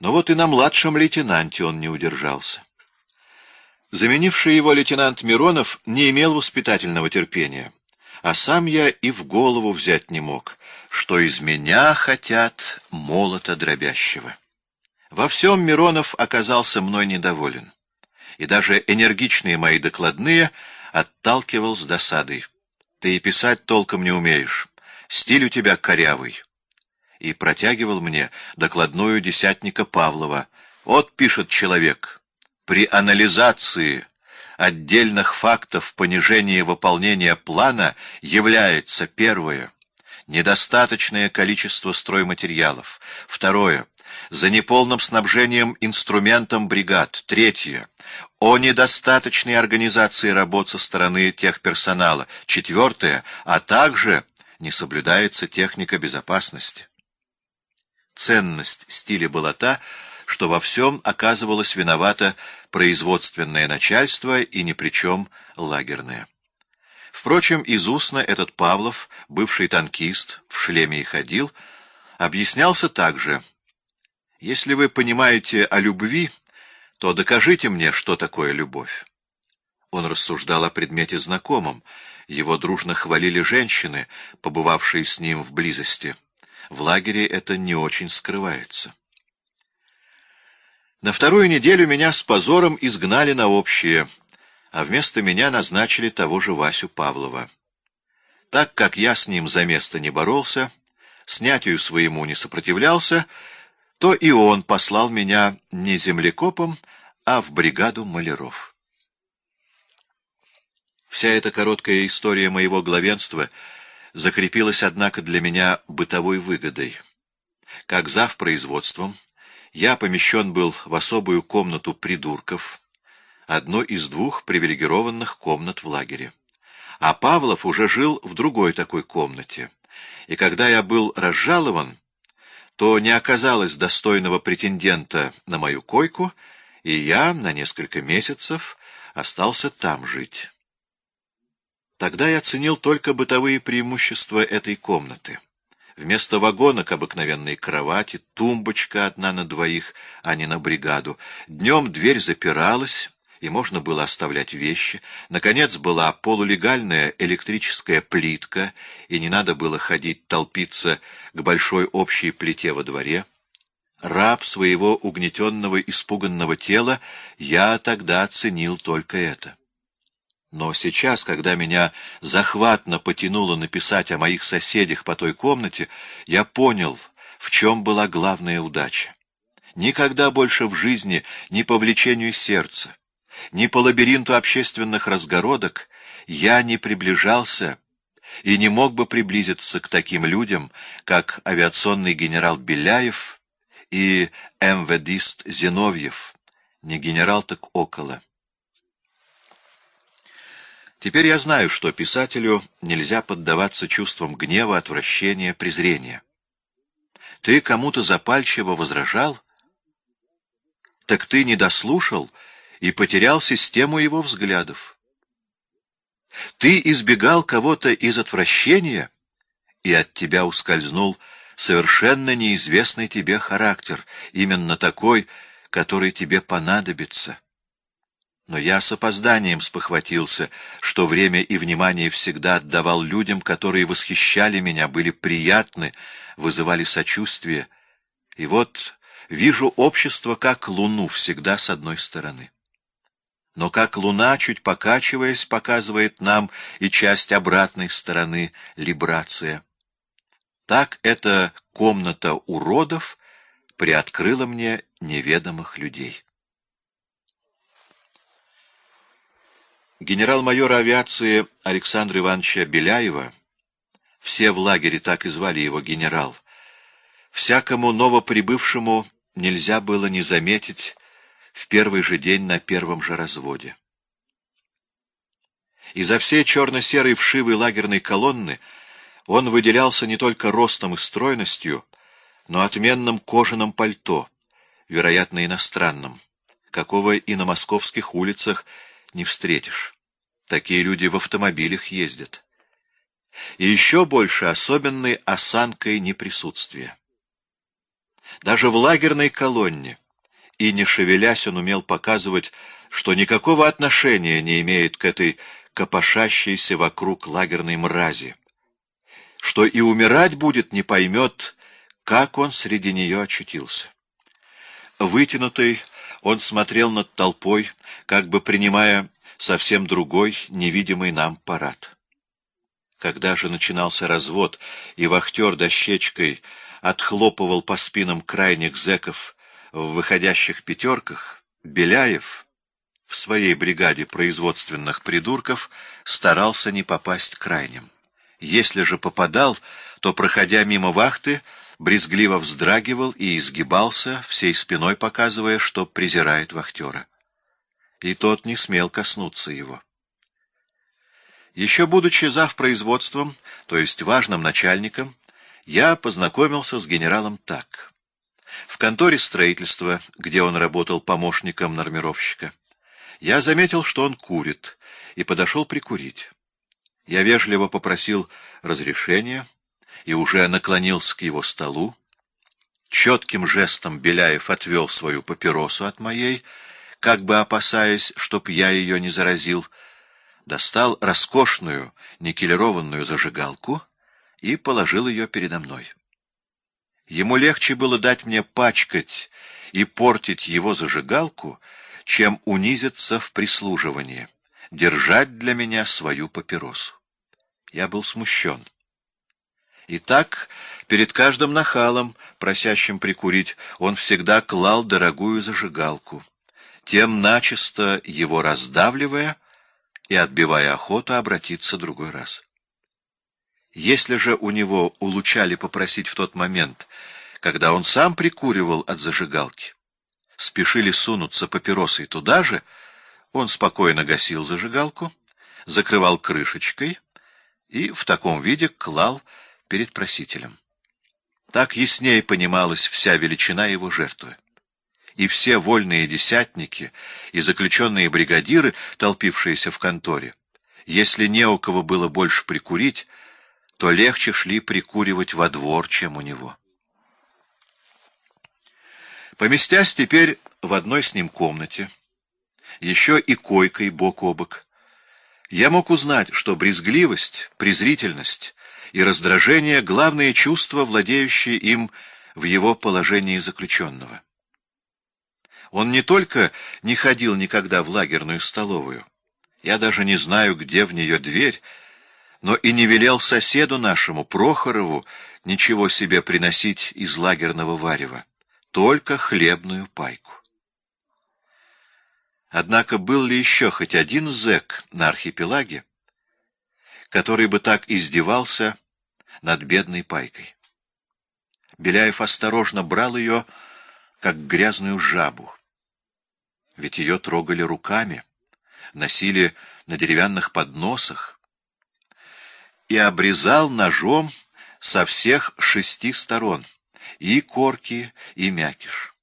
Но вот и на младшем лейтенанте он не удержался. Заменивший его лейтенант Миронов не имел воспитательного терпения, а сам я и в голову взять не мог, что из меня хотят молота дробящего. Во всем Миронов оказался мной недоволен, и даже энергичные мои докладные отталкивал с досадой. Ты и писать толком не умеешь, стиль у тебя корявый. И протягивал мне докладную десятника Павлова. Вот пишет человек, при анализации отдельных фактов понижения выполнения плана является первое — недостаточное количество стройматериалов, второе — за неполным снабжением инструментом бригад, третье — о недостаточной организации работ со стороны техперсонала, четвертое — а также не соблюдается техника безопасности. Ценность стиля была та, что во всем оказывалось виновато производственное начальство и ни при чем лагерное. Впрочем, из устно этот Павлов, бывший танкист, в шлеме и ходил, объяснялся также. «Если вы понимаете о любви, то докажите мне, что такое любовь». Он рассуждал о предмете знакомом, его дружно хвалили женщины, побывавшие с ним в близости. В лагере это не очень скрывается. На вторую неделю меня с позором изгнали на общее, а вместо меня назначили того же Васю Павлова. Так как я с ним за место не боролся, снятию своему не сопротивлялся, то и он послал меня не землекопом, а в бригаду маляров. Вся эта короткая история моего главенства закрепилась, однако, для меня бытовой выгодой. Как зав производством, я помещен был в особую комнату придурков, одну из двух привилегированных комнат в лагере. А Павлов уже жил в другой такой комнате, и когда я был разжалован, то не оказалось достойного претендента на мою койку, и я на несколько месяцев остался там жить. Тогда я ценил только бытовые преимущества этой комнаты. Вместо вагонок обыкновенной кровати, тумбочка одна на двоих, а не на бригаду. Днем дверь запиралась, и можно было оставлять вещи. Наконец была полулегальная электрическая плитка, и не надо было ходить толпиться к большой общей плите во дворе. Раб своего угнетенного, испуганного тела, я тогда оценил только это. Но сейчас, когда меня захватно потянуло написать о моих соседях по той комнате, я понял, в чем была главная удача. Никогда больше в жизни ни по влечению сердца, ни по лабиринту общественных разгородок я не приближался и не мог бы приблизиться к таким людям, как авиационный генерал Беляев и МВДист Зиновьев, не генерал, так около. Теперь я знаю, что писателю нельзя поддаваться чувствам гнева, отвращения, презрения. Ты кому-то запальчиво возражал? Так ты не дослушал и потерял систему его взглядов. Ты избегал кого-то из отвращения, и от тебя ускользнул совершенно неизвестный тебе характер, именно такой, который тебе понадобится. Но я с опозданием спохватился, что время и внимание всегда отдавал людям, которые восхищали меня, были приятны, вызывали сочувствие. И вот вижу общество как луну всегда с одной стороны. Но как луна, чуть покачиваясь, показывает нам и часть обратной стороны либрация. Так эта комната уродов приоткрыла мне неведомых людей. Генерал-майора авиации Александра Ивановича Беляева, все в лагере так и звали его генерал, всякому новоприбывшему нельзя было не заметить в первый же день на первом же разводе. Из-за всей черно-серой вшивой лагерной колонны он выделялся не только ростом и стройностью, но отменным кожаным пальто, вероятно, иностранным, какого и на московских улицах не встретишь. Такие люди в автомобилях ездят. И еще больше особенной осанкой неприсутствия. даже в лагерной колонне, и, не шевелясь, он умел показывать, что никакого отношения не имеет к этой копошащейся вокруг лагерной мрази, что и умирать будет, не поймет, как он среди нее очутился. Вытянутый, он смотрел над толпой, как бы принимая совсем другой, невидимый нам парад. Когда же начинался развод, и вахтер дощечкой отхлопывал по спинам крайних зэков в выходящих пятерках, Беляев в своей бригаде производственных придурков старался не попасть крайним. Если же попадал, то, проходя мимо вахты, брезгливо вздрагивал и изгибался, всей спиной показывая, что презирает вахтера. И тот не смел коснуться его. Еще будучи завпроизводством, то есть важным начальником, я познакомился с генералом так. В конторе строительства, где он работал помощником нормировщика, я заметил, что он курит, и подошел прикурить. Я вежливо попросил разрешения, и уже наклонился к его столу. Четким жестом Беляев отвел свою папиросу от моей, как бы опасаясь, чтоб я ее не заразил, достал роскошную никелированную зажигалку и положил ее передо мной. Ему легче было дать мне пачкать и портить его зажигалку, чем унизиться в прислуживании, держать для меня свою папиросу. Я был смущен. И так перед каждым нахалом, просящим прикурить, он всегда клал дорогую зажигалку, тем начисто его раздавливая и отбивая охоту обратиться другой раз. Если же у него улучали попросить в тот момент, когда он сам прикуривал от зажигалки, спешили сунуться папиросой туда же, он спокойно гасил зажигалку, закрывал крышечкой и в таком виде клал перед просителем. Так яснее понималась вся величина его жертвы. И все вольные десятники и заключенные бригадиры, толпившиеся в конторе, если не у кого было больше прикурить, то легче шли прикуривать во двор, чем у него. Поместясь теперь в одной с ним комнате, еще и койкой бок о бок, я мог узнать, что брезгливость, презрительность и раздражение — главные чувства, владеющие им в его положении заключенного. Он не только не ходил никогда в лагерную столовую, я даже не знаю, где в нее дверь, но и не велел соседу нашему, Прохорову, ничего себе приносить из лагерного варева, только хлебную пайку. Однако был ли еще хоть один зэк на архипелаге, который бы так издевался над бедной пайкой. Беляев осторожно брал ее, как грязную жабу. Ведь ее трогали руками, носили на деревянных подносах и обрезал ножом со всех шести сторон, и корки, и мякиш.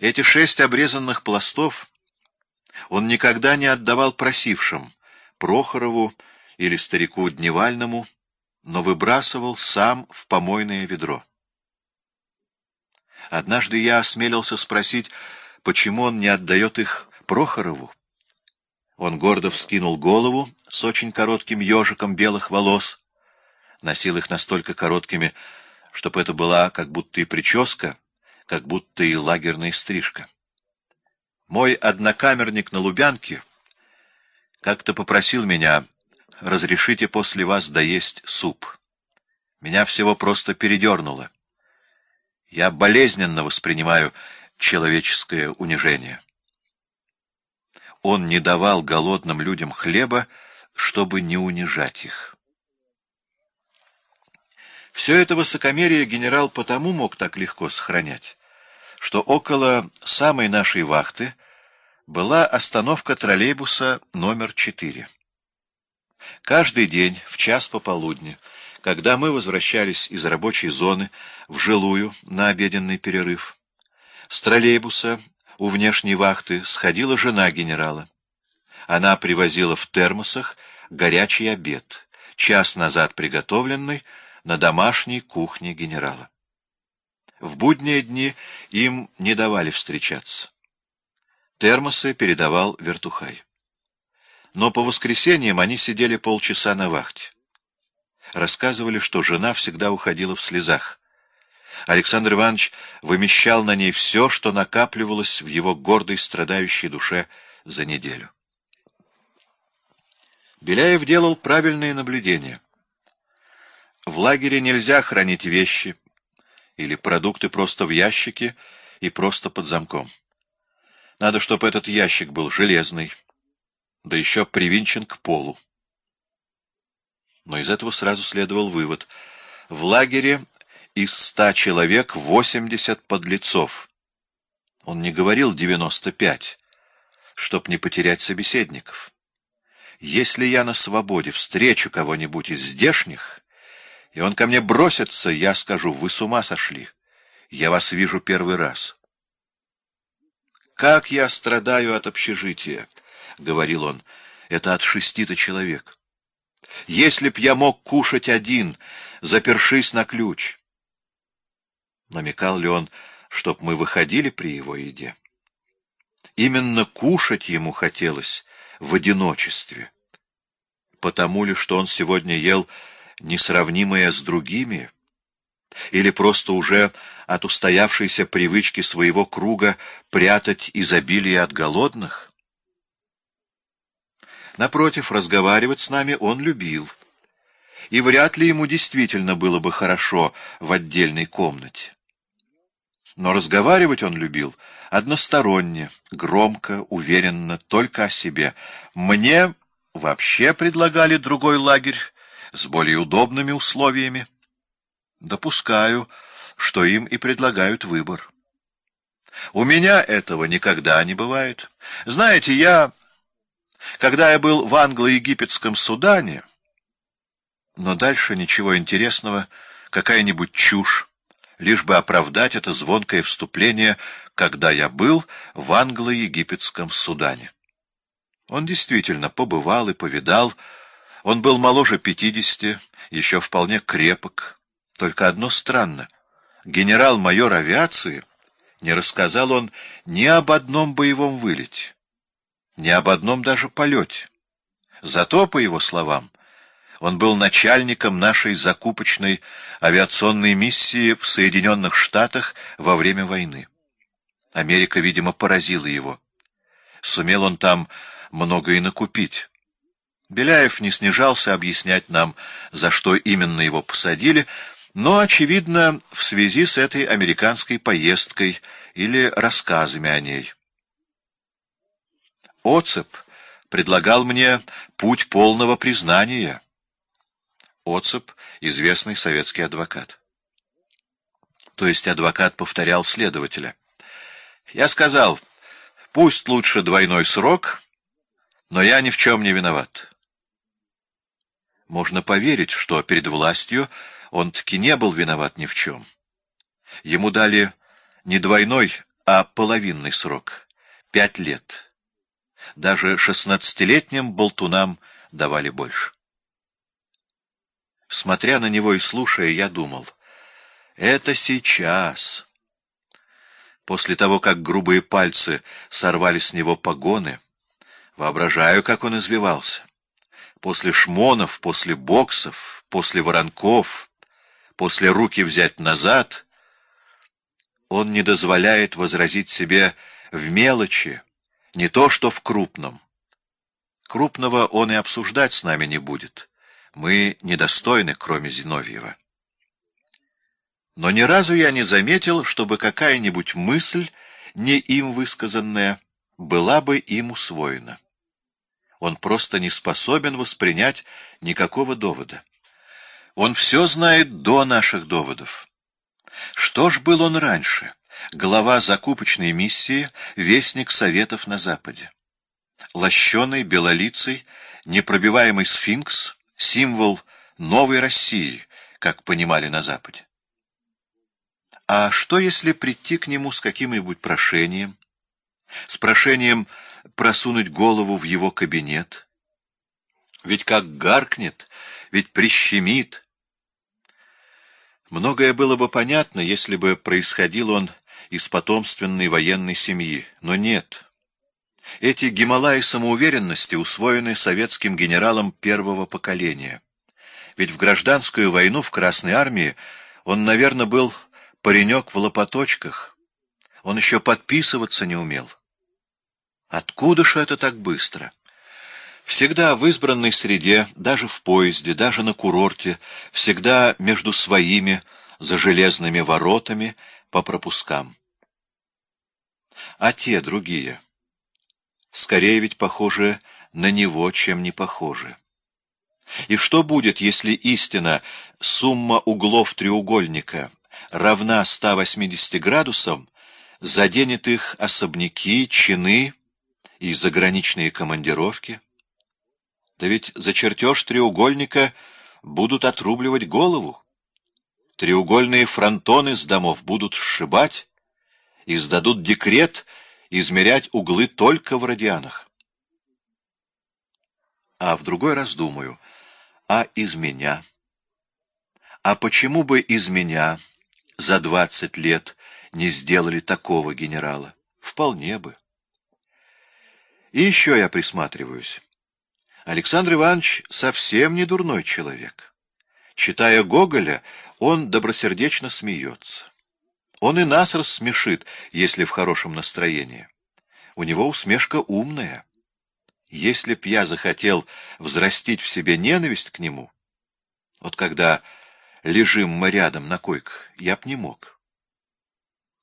Эти шесть обрезанных пластов он никогда не отдавал просившим, Прохорову или старику Дневальному, но выбрасывал сам в помойное ведро. Однажды я осмелился спросить, почему он не отдает их Прохорову. Он гордо вскинул голову с очень коротким ежиком белых волос, носил их настолько короткими, чтобы это была как будто и прическа, как будто и лагерная стрижка. Мой однокамерник на Лубянке как-то попросил меня «разрешите после вас доесть суп». Меня всего просто передернуло. Я болезненно воспринимаю человеческое унижение. Он не давал голодным людям хлеба, чтобы не унижать их. Все это высокомерие генерал потому мог так легко сохранять, что около самой нашей вахты была остановка троллейбуса номер 4. Каждый день в час пополудни, когда мы возвращались из рабочей зоны в жилую на обеденный перерыв, с троллейбуса у внешней вахты сходила жена генерала. Она привозила в термосах горячий обед, час назад приготовленный на домашней кухне генерала. В будние дни им не давали встречаться. Термосы передавал Вертухай. Но по воскресеньям они сидели полчаса на вахте. Рассказывали, что жена всегда уходила в слезах. Александр Иванович вымещал на ней все, что накапливалось в его гордой страдающей душе за неделю. Беляев делал правильные наблюдения. В лагере нельзя хранить вещи или продукты просто в ящике и просто под замком. Надо, чтобы этот ящик был железный, да еще привинчен к полу. Но из этого сразу следовал вывод. В лагере из ста человек восемьдесят подлецов. Он не говорил девяносто пять, чтоб не потерять собеседников. Если я на свободе встречу кого-нибудь из здешних, и он ко мне бросится, я скажу, вы с ума сошли. Я вас вижу первый раз. Как я страдаю от общежития, — говорил он, — это от шести-то человек. Если б я мог кушать один, запершись на ключ. Намекал ли он, чтоб мы выходили при его еде? Именно кушать ему хотелось в одиночестве. Потому ли, что он сегодня ел несравнимое с другими, или просто уже от устоявшейся привычки своего круга прятать изобилие от голодных? Напротив, разговаривать с нами он любил, и вряд ли ему действительно было бы хорошо в отдельной комнате. Но разговаривать он любил односторонне, громко, уверенно, только о себе. Мне вообще предлагали другой лагерь с более удобными условиями. Допускаю, что им и предлагают выбор. У меня этого никогда не бывает. Знаете, я, когда я был в англо-египетском Судане, но дальше ничего интересного, какая-нибудь чушь, лишь бы оправдать это звонкое вступление, когда я был в англо-египетском Судане. Он действительно побывал и повидал. Он был моложе пятидесяти, еще вполне крепок. Только одно странно. Генерал-майор авиации не рассказал он ни об одном боевом вылете, ни об одном даже полете. Зато, по его словам, он был начальником нашей закупочной авиационной миссии в Соединенных Штатах во время войны. Америка, видимо, поразила его. Сумел он там многое накупить. Беляев не снижался объяснять нам, за что именно его посадили, но, очевидно, в связи с этой американской поездкой или рассказами о ней. Оцеп предлагал мне путь полного признания. Оцеп — известный советский адвокат. То есть адвокат повторял следователя. Я сказал, пусть лучше двойной срок, но я ни в чем не виноват. Можно поверить, что перед властью он таки не был виноват ни в чем. Ему дали не двойной, а половинный срок — пять лет. Даже шестнадцатилетним болтунам давали больше. Смотря на него и слушая, я думал, это сейчас. После того, как грубые пальцы сорвали с него погоны, Воображаю, как он извивался. После шмонов, после боксов, после воронков, после руки взять назад, он не дозволяет возразить себе в мелочи, не то что в крупном. Крупного он и обсуждать с нами не будет. Мы недостойны, кроме Зиновьева. Но ни разу я не заметил, чтобы какая-нибудь мысль, не им высказанная, была бы им усвоена. Он просто не способен воспринять никакого довода. Он все знает до наших доводов. Что ж был он раньше? Глава закупочной миссии, вестник Советов на Западе. Лощеный, белолицый, непробиваемый сфинкс, символ новой России, как понимали на Западе. А что, если прийти к нему с каким-нибудь прошением? С прошением просунуть голову в его кабинет. Ведь как гаркнет, ведь прищемит. Многое было бы понятно, если бы происходил он из потомственной военной семьи, но нет. Эти Гималаи самоуверенности усвоены советским генералом первого поколения. Ведь в гражданскую войну в Красной армии он, наверное, был паренек в лопаточках. Он еще подписываться не умел. Откуда ж это так быстро? Всегда в избранной среде, даже в поезде, даже на курорте, всегда между своими, за железными воротами, по пропускам. А те, другие, скорее ведь похожи на него, чем не похожи. И что будет, если истина сумма углов треугольника равна 180 градусам, заденет их особняки, чины и заграничные командировки? Да ведь за чертеж треугольника будут отрубливать голову. Треугольные фронтоны с домов будут сшибать, издадут декрет измерять углы только в радианах. А в другой раз думаю, а из меня? А почему бы из меня за двадцать лет не сделали такого генерала? Вполне бы. И еще я присматриваюсь. Александр Иванович совсем не дурной человек. Читая Гоголя, он добросердечно смеется. Он и нас рассмешит, если в хорошем настроении. У него усмешка умная. Если б я захотел взрастить в себе ненависть к нему, вот когда лежим мы рядом на койках, я б не мог.